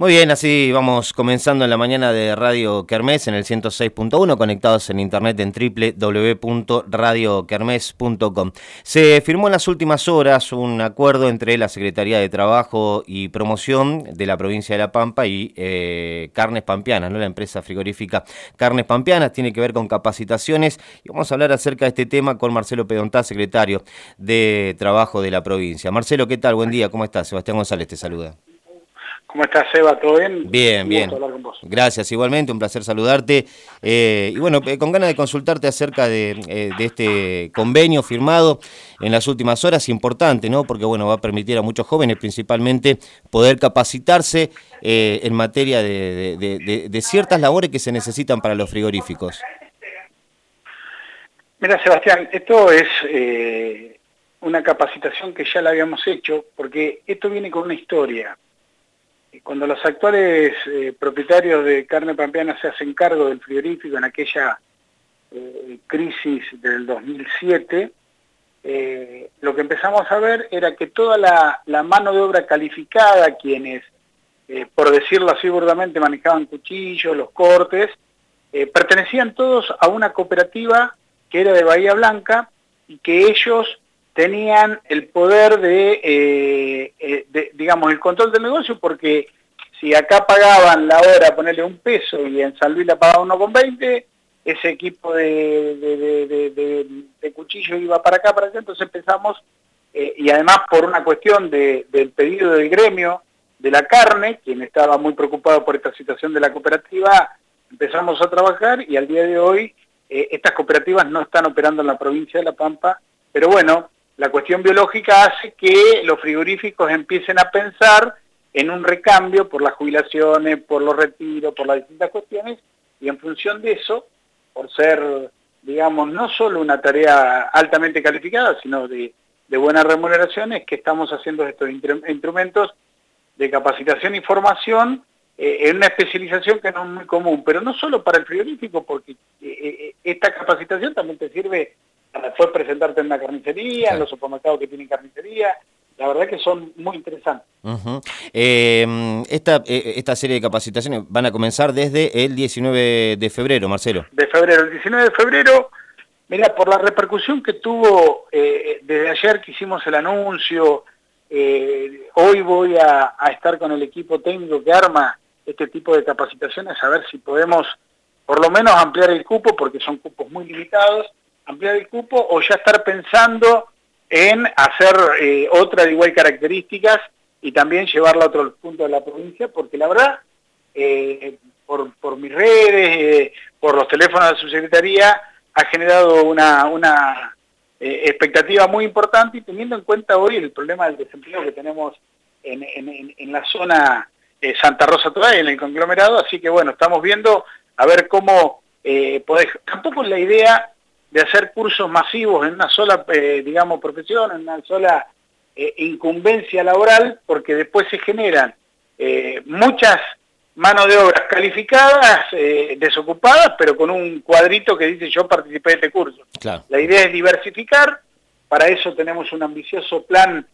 Muy bien, así vamos comenzando en la mañana de Radio Kermés en el 106.1, conectados en internet en www.radiokermés.com. Se firmó en las últimas horas un acuerdo entre la Secretaría de Trabajo y Promoción de la provincia de La Pampa y eh, Carnes Pampianas, ¿no? la empresa frigorífica Carnes Pampianas, tiene que ver con capacitaciones y vamos a hablar acerca de este tema con Marcelo Pedontá, secretario de Trabajo de la provincia. Marcelo, ¿qué tal? Buen día, ¿cómo estás? Sebastián González te saluda. ¿Cómo estás, Seba? ¿Todo bien? Bien, bien. Gracias, igualmente, un placer saludarte. Eh, y bueno, eh, con ganas de consultarte acerca de, eh, de, este convenio firmado en las últimas horas, importante, ¿no? Porque, bueno, va a permitir a muchos jóvenes, principalmente, poder capacitarse en materia de, de, de, ciertas labores que se necesitan para los frigoríficos. Mira, Sebastián, esto es una capacitación que ya la habíamos hecho, porque esto viene con una historia cuando los actuales eh, propietarios de carne pampeana se hacen cargo del frigorífico en aquella eh, crisis del 2007, eh, lo que empezamos a ver era que toda la, mano de obra calificada, quienes, por decirlo así burdamente, manejaban cuchillos, los cortes, pertenecían todos a una cooperativa que era de Bahía Blanca y que ellos tenían el poder de, eh, digamos, el control del negocio porque si acá pagaban la hora, ponerle un peso y en San Luis la pagaban 1,20, ese equipo de, de, cuchillo iba para acá, para allá, entonces empezamos, eh, y además por una cuestión del pedido del gremio de la carne, quien estaba muy preocupado por esta situación de la cooperativa, empezamos a trabajar y al día de hoy eh, estas cooperativas no están operando en la provincia de La Pampa, pero bueno, la cuestión biológica hace que los frigoríficos empiecen a pensar en un recambio por las jubilaciones, por los retiros, por las distintas cuestiones, y en función de eso, por ser, digamos, no solo una tarea altamente calificada, sino de, de buenas remuneraciones, que estamos haciendo estos instrumentos de capacitación y formación eh, en una especialización que no es muy común, pero no solo para el frigorífico, porque eh, eh, esta capacitación también te sirve después presentarte en una carnicería, en los supermercados que tienen carnicería. La verdad que son muy interesantes. Em, esta, eh, esta serie de capacitaciones van a comenzar desde el 19 de febrero, Marcelo. De febrero, el 19 de febrero, mira, por la repercusión que tuvo eh, desde ayer que hicimos el anuncio, eh, hoy voy a, a estar con el equipo técnico que arma este tipo de capacitaciones a ver si podemos por lo menos ampliar el cupo, porque son cupos muy limitados, ampliar el cupo o ya estar pensando en hacer eh, otra de igual características y también llevarla a otro punto de la provincia, porque la verdad, eh, por, por, mis redes, eh, por los teléfonos de la subsecretaría, ha generado una, una expectativa muy importante y teniendo en cuenta hoy el problema del desempleo que tenemos en, en, la zona Santa Rosa todavía, en el conglomerado, así que bueno, estamos viendo a ver cómo podés, tampoco la idea de hacer cursos masivos en una sola, eh, digamos, profesión, en una sola eh, incumbencia laboral, porque después se generan eh, muchas manos de obras calificadas, desocupadas, pero con un cuadrito que dice yo participé de este curso. La idea es diversificar, para eso tenemos un ambicioso plan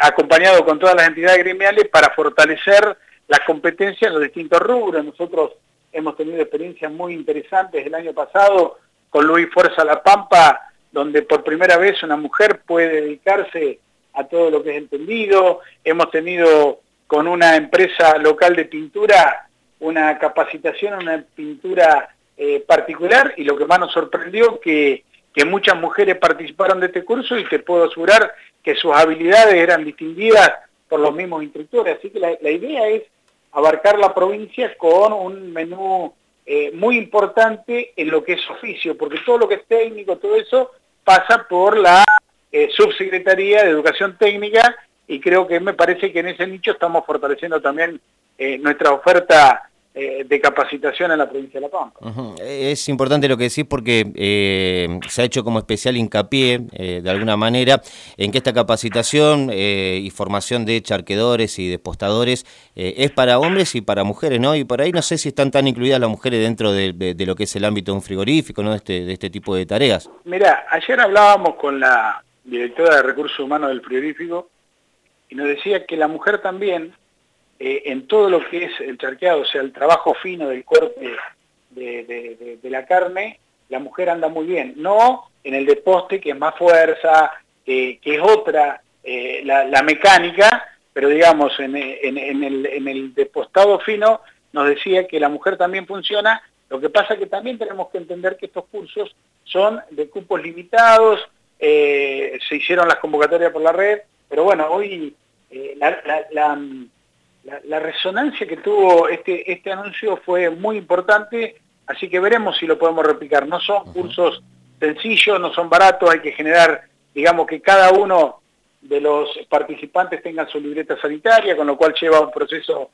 acompañado con todas las entidades gremiales para fortalecer las competencias en los distintos rubros. Nosotros hemos tenido experiencias muy interesantes el año pasado con Luis Fuerza La Pampa, donde por primera vez una mujer puede dedicarse a todo lo que es entendido. Hemos tenido con una empresa local de pintura una capacitación, una pintura eh, particular y lo que más nos sorprendió que, que muchas mujeres participaron de este curso y te puedo asegurar que sus habilidades eran distinguidas por los mismos instructores. Así que la, la idea es abarcar la provincia con un menú eh, muy importante en lo que es oficio, porque todo lo que es técnico, todo eso pasa por la eh, Subsecretaría de Educación Técnica y creo que me parece que en ese nicho estamos fortaleciendo también eh, nuestra oferta eh, de capacitación en la provincia de La Pampa. Es importante lo que decís porque eh, se ha hecho como especial hincapié, eh, de alguna manera, en que esta capacitación y formación de charquedores y de postadores es para hombres y para mujeres, ¿no? Y por ahí no sé si están tan incluidas las mujeres dentro de, lo que es el ámbito de un frigorífico, ¿no? De este, de este tipo de tareas. Mira, ayer hablábamos con la directora de Recursos Humanos del frigorífico y nos decía que la mujer también eh, en todo lo que es el charqueado, o sea, el trabajo fino del corte de, la carne, la mujer anda muy bien. No en el de poste, que es más fuerza, que es otra, eh, la, mecánica, pero digamos, en, el, depostado fino nos decía que la mujer también funciona, lo que pasa que también tenemos que entender que estos cursos son de cupos limitados, eh, se hicieron las convocatorias por la red, pero bueno, hoy la, resonancia que tuvo este, este anuncio fue muy importante, así que veremos si lo podemos replicar. No son cursos sencillos, no son baratos, hay que generar, digamos que cada uno de los participantes tengan su libreta sanitaria, con lo cual lleva un proceso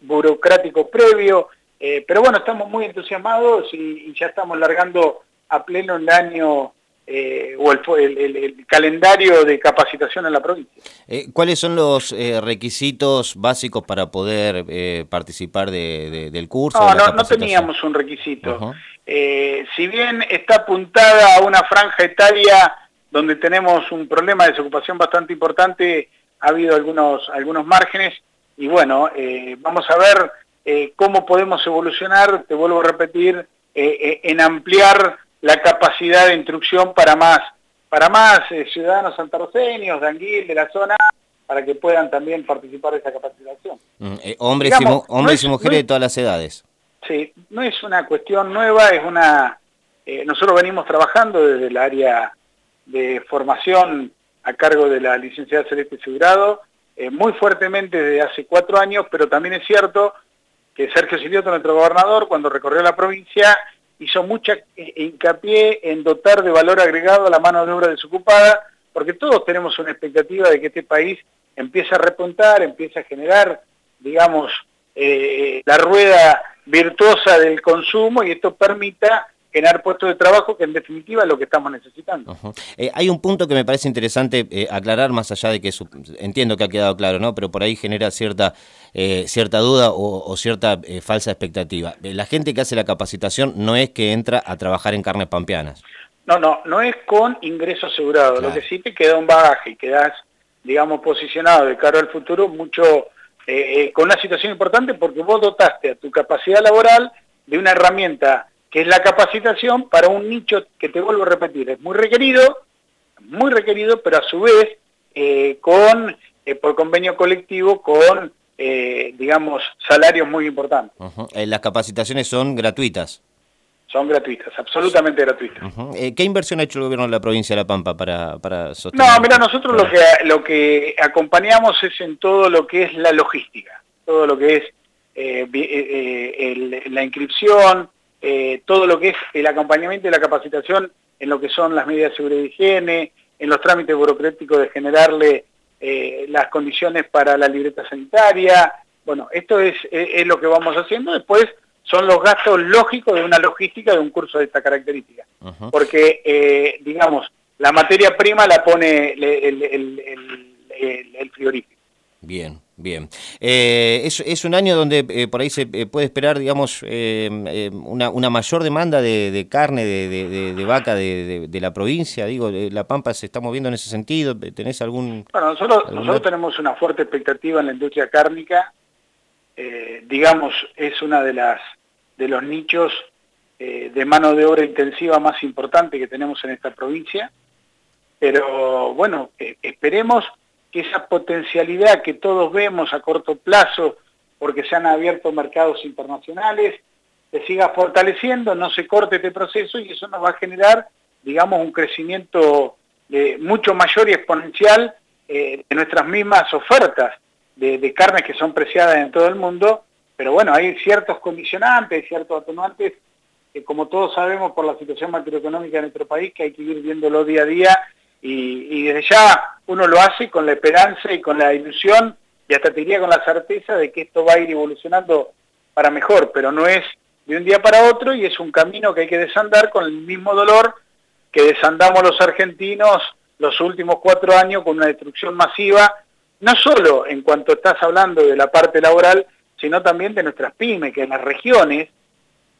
burocrático, previo, eh, pero bueno, estamos muy entusiasmados y, ya estamos largando a pleno el año eh, o el, calendario de capacitación en la provincia. Eh, ¿Cuáles son los requisitos básicos para poder participar del curso? No, no, no, teníamos un requisito. si bien está apuntada a una franja etaria donde tenemos un problema de desocupación bastante importante, ha habido algunos, algunos márgenes y bueno, eh, vamos a ver eh, cómo podemos evolucionar, te vuelvo a repetir, eh, en ampliar la capacidad de instrucción para más, para más ciudadanos santarroceños, de Anguil, de la zona, para que puedan también participar de esa capacitación. Mm, hombres, y, hombres y mujeres de todas las edades. Sí, no es una cuestión nueva, es una... nosotros venimos trabajando desde el área de formación a cargo de la licenciada Celeste Segurado, eh, muy fuertemente desde hace cuatro años, pero también es cierto que Sergio Silioto, nuestro gobernador, cuando recorrió la provincia, hizo mucha eh, hincapié en dotar de valor agregado a la mano de obra desocupada, porque todos tenemos una expectativa de que este país empiece a repuntar, empiece a generar, digamos, eh, la rueda virtuosa del consumo y esto permita generar puestos de trabajo, que en definitiva es lo que estamos necesitando. Eh, hay un punto que me parece interesante eh, aclarar, más allá de que entiendo que ha quedado claro, ¿no? pero por ahí genera cierta, eh, cierta duda o, cierta falsa expectativa. La gente que hace la capacitación no es que entra a trabajar en carnes pampeanas. No, no, no es con ingreso asegurado. Lo que sí te queda un bagaje y quedas, digamos, posicionado de cara al futuro mucho con una situación importante porque vos dotaste a tu capacidad laboral de una herramienta que es la capacitación para un nicho que te vuelvo a repetir, es muy requerido, muy requerido, pero a su vez eh, con eh, por convenio colectivo con, eh, digamos, salarios muy importantes. Las capacitaciones son gratuitas. Son gratuitas, absolutamente gratuitas. ¿Qué inversión ha hecho el gobierno de la provincia de La Pampa para, para sostener? No, mira, nosotros lo que, lo que acompañamos es en todo lo que es la logística, todo lo que es la inscripción, eh, todo lo que es el acompañamiento y la capacitación en lo que son las medidas de seguridad y higiene, en los trámites burocráticos de generarle eh, las condiciones para la libreta sanitaria. Bueno, esto es, lo que vamos haciendo. Después son los gastos lógicos de una logística de un curso de esta característica. Porque, eh, digamos, la materia prima la pone el, el frigorífico. Bien, bien. Eh, es, un año donde eh, por ahí se eh, puede esperar, digamos, una, mayor demanda de, carne de, vaca de, la provincia. Digo, La Pampa se está moviendo en ese sentido. ¿Tenés algún...? Bueno, nosotros, nosotros tenemos una fuerte expectativa en la industria cárnica. digamos, es una de las de los nichos de mano de obra intensiva más importante que tenemos en esta provincia. Pero bueno, esperemos que esa potencialidad que todos vemos a corto plazo, porque se han abierto mercados internacionales, se siga fortaleciendo, no se corte este proceso y eso nos va a generar, digamos, un crecimiento eh, mucho mayor y exponencial eh, de nuestras mismas ofertas de, carnes que son preciadas en todo el mundo, pero bueno, hay ciertos condicionantes, ciertos atenuantes que como todos sabemos por la situación macroeconómica de nuestro país, que hay que ir viéndolo día a día y, desde ya uno lo hace con la esperanza y con la ilusión y hasta te diría con la certeza de que esto va a ir evolucionando para mejor, pero no es de un día para otro y es un camino que hay que desandar con el mismo dolor que desandamos los argentinos los últimos cuatro años con una destrucción masiva, no solo en cuanto estás hablando de la parte laboral, sino también de nuestras pymes, que en las regiones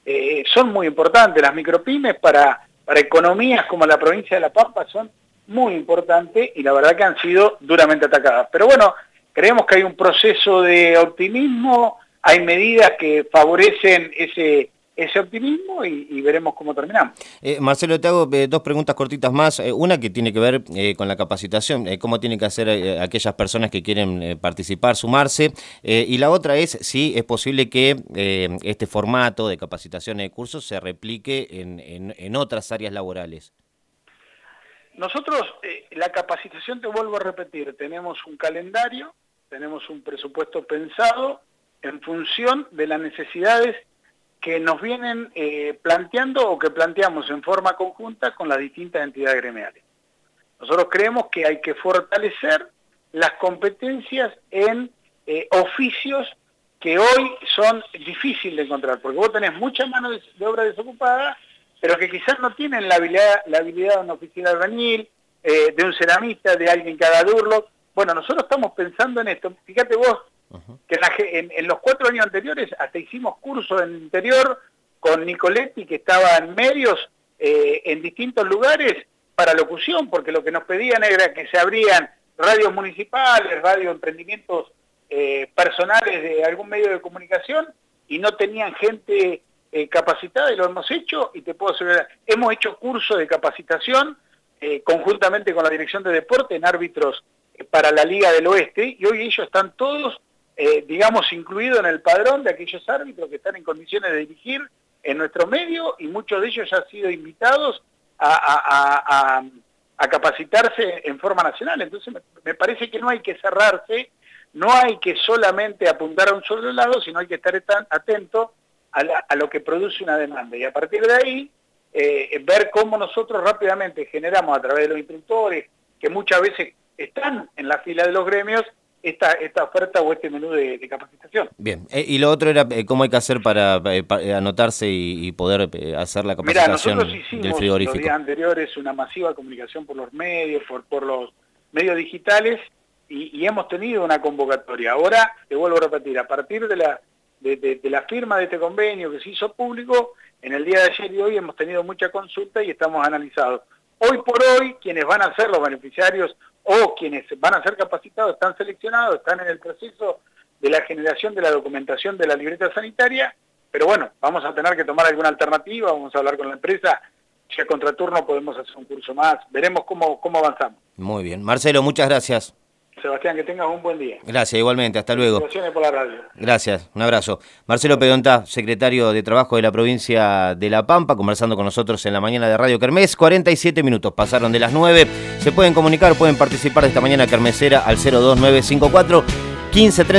eh, son muy importantes. Las micropymes para, para economías como la provincia de La Pampa son muy importante y la verdad que han sido duramente atacadas. Pero bueno, creemos que hay un proceso de optimismo, hay medidas que favorecen ese ese optimismo y, veremos cómo terminamos. Eh, Marcelo, te hago eh, dos preguntas cortitas más. Eh, una que tiene que ver con la capacitación, cómo tienen que hacer aquellas personas que quieren participar, sumarse. y la otra es si es posible que este formato de capacitación de cursos se replique en, en otras áreas laborales. Nosotros, la capacitación, te vuelvo a repetir, tenemos un calendario, tenemos un presupuesto pensado en función de las necesidades que nos vienen eh, planteando o que planteamos en forma conjunta con las distintas entidades gremiales. Nosotros creemos que hay que fortalecer las competencias en eh, oficios que hoy son difíciles de encontrar, porque vos tenés mucha mano de, obra desocupada, pero que quizás no tienen la habilidad, la habilidad de una oficina albañil, eh, de un ceramista, de alguien que haga durlo. Bueno, nosotros estamos pensando en esto. Fíjate vos, que en, los cuatro años anteriores hasta hicimos cursos en el interior con Nicoletti, que estaba en medios eh, en distintos lugares para locución, porque lo que nos pedían era que se abrían radios municipales, radio emprendimientos eh, personales de algún medio de comunicación y no tenían gente eh, capacitada y lo hemos hecho y te puedo asegurar, hemos hecho cursos de capacitación conjuntamente con la Dirección de Deporte en árbitros para la Liga del Oeste y hoy ellos están todos eh, digamos, incluido en el padrón de aquellos árbitros que están en condiciones de dirigir en nuestro medio y muchos de ellos ya han sido invitados a, capacitarse en forma nacional. Entonces me, parece que no hay que cerrarse, no hay que solamente apuntar a un solo lado, sino hay que estar atento a, lo que produce una demanda. Y a partir de ahí, eh, ver cómo nosotros rápidamente generamos a través de los instructores, que muchas veces están en la fila de los gremios, esta, esta oferta o este menú de, capacitación. Bien, eh, y lo otro era eh, cómo hay que hacer para, anotarse y, poder hacer la capacitación Mirá, nosotros hicimos Los días anteriores una masiva comunicación por los medios, por, por los medios digitales y, hemos tenido una convocatoria. Ahora, te vuelvo a repetir, a partir de la, de, la firma de este convenio que se hizo público, en el día de ayer y hoy hemos tenido mucha consulta y estamos analizados. Hoy por hoy, quienes van a ser los beneficiarios o quienes van a ser capacitados están seleccionados, están en el proceso de la generación de la documentación de la libreta sanitaria, pero bueno, vamos a tener que tomar alguna alternativa, vamos a hablar con la empresa, si a contraturno podemos hacer un curso más, veremos cómo, cómo avanzamos. Muy bien. Marcelo, muchas gracias. Sebastián, que tengas un buen día. Gracias, igualmente, hasta luego. Por la radio. Gracias, un abrazo. Marcelo Pedonta, secretario de Trabajo de la provincia de La Pampa, conversando con nosotros en la mañana de Radio Kermés. 47 minutos pasaron de las 9. Se pueden comunicar, pueden participar de esta mañana kermesera al 02954 1530.